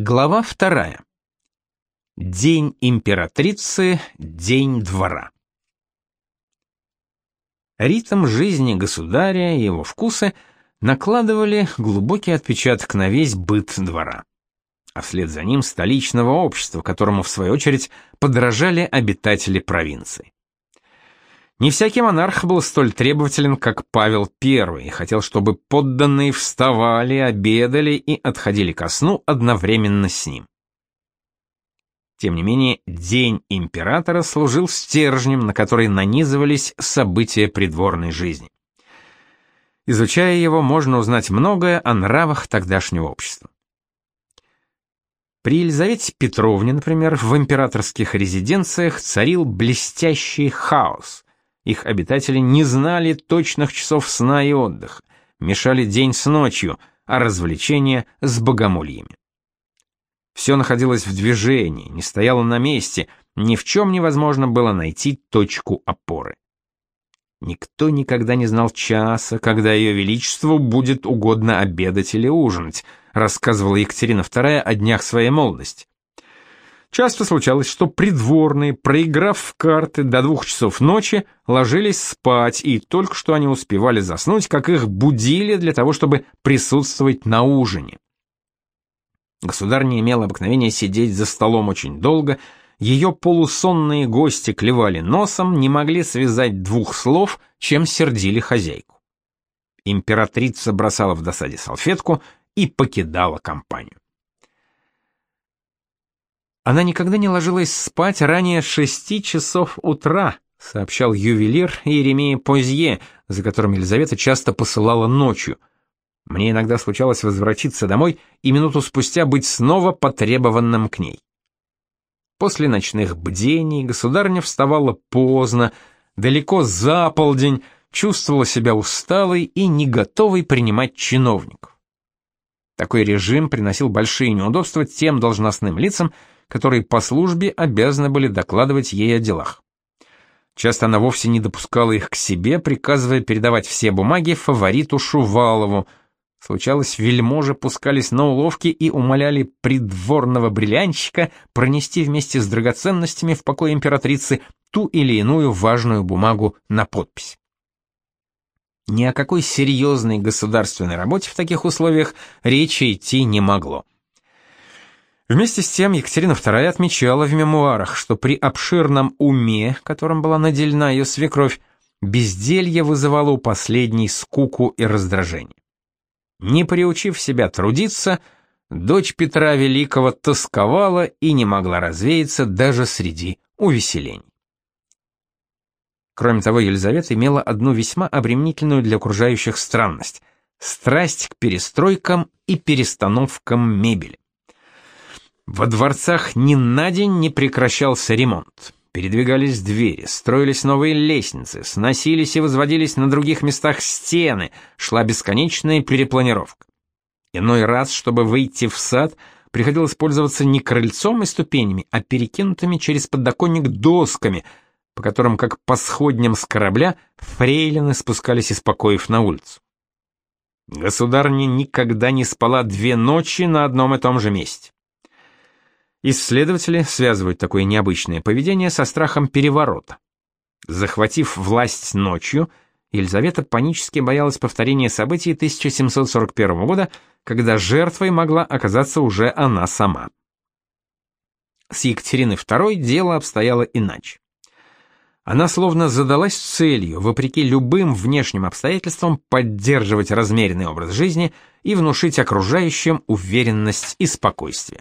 Глава вторая. День императрицы, день двора. Ритм жизни государя и его вкусы накладывали глубокий отпечаток на весь быт двора. А вслед за ним столичного общества, которому в свою очередь подражали обитатели провинции. Не всякий монарх был столь требователен, как Павел I, и хотел, чтобы подданные вставали, обедали и отходили ко сну одновременно с ним. Тем не менее, День императора служил стержнем, на который нанизывались события придворной жизни. Изучая его, можно узнать многое о нравах тогдашнего общества. При Елизавете Петровне, например, в императорских резиденциях царил блестящий хаос – их обитатели не знали точных часов сна и отдыха, мешали день с ночью, а развлечения с богомольями. Все находилось в движении, не стояло на месте, ни в чем невозможно было найти точку опоры. Никто никогда не знал часа, когда ее величеству будет угодно обедать или ужинать, рассказывала Екатерина II о днях своей молодости. Часто случалось, что придворные, проиграв в карты до двух часов ночи, ложились спать, и только что они успевали заснуть, как их будили для того, чтобы присутствовать на ужине. Государь не имела обыкновения сидеть за столом очень долго, ее полусонные гости клевали носом, не могли связать двух слов, чем сердили хозяйку. Императрица бросала в досаде салфетку и покидала компанию. Она никогда не ложилась спать ранее шести часов утра, сообщал ювелир Иеремия Позье, за которым Елизавета часто посылала ночью. Мне иногда случалось возвратиться домой и минуту спустя быть снова потребованным к ней. После ночных бдений государня вставала поздно, далеко за полдень, чувствовала себя усталой и не готовой принимать чиновников. Такой режим приносил большие неудобства тем должностным лицам, которые по службе обязаны были докладывать ей о делах. Часто она вовсе не допускала их к себе, приказывая передавать все бумаги фавориту Шувалову. Случалось, вельможи пускались на уловки и умоляли придворного бриллиантчика пронести вместе с драгоценностями в покой императрицы ту или иную важную бумагу на подпись. Ни о какой серьезной государственной работе в таких условиях речи идти не могло. Вместе с тем Екатерина II отмечала в мемуарах, что при обширном уме, которым была наделена ее свекровь, безделье вызывало у последней скуку и раздражение. Не приучив себя трудиться, дочь Петра Великого тосковала и не могла развеяться даже среди увеселений. Кроме того, Елизавета имела одну весьма обременительную для окружающих странность — страсть к перестройкам и перестановкам мебели. Во дворцах ни на день не прекращался ремонт. Передвигались двери, строились новые лестницы, сносились и возводились на других местах стены, шла бесконечная перепланировка. Иной раз, чтобы выйти в сад, приходилось пользоваться не крыльцом и ступенями, а перекинутыми через подоконник досками, по которым, как по сходням с корабля, фрейлины спускались из покоев на улицу. Государня никогда не спала две ночи на одном и том же месте. Исследователи связывают такое необычное поведение со страхом переворота. Захватив власть ночью, Елизавета панически боялась повторения событий 1741 года, когда жертвой могла оказаться уже она сама. С Екатериной II дело обстояло иначе. Она словно задалась целью, вопреки любым внешним обстоятельствам, поддерживать размеренный образ жизни и внушить окружающим уверенность и спокойствие.